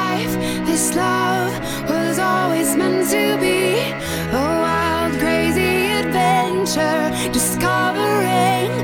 life, this love was always meant to be a wild, crazy adventure, discovering.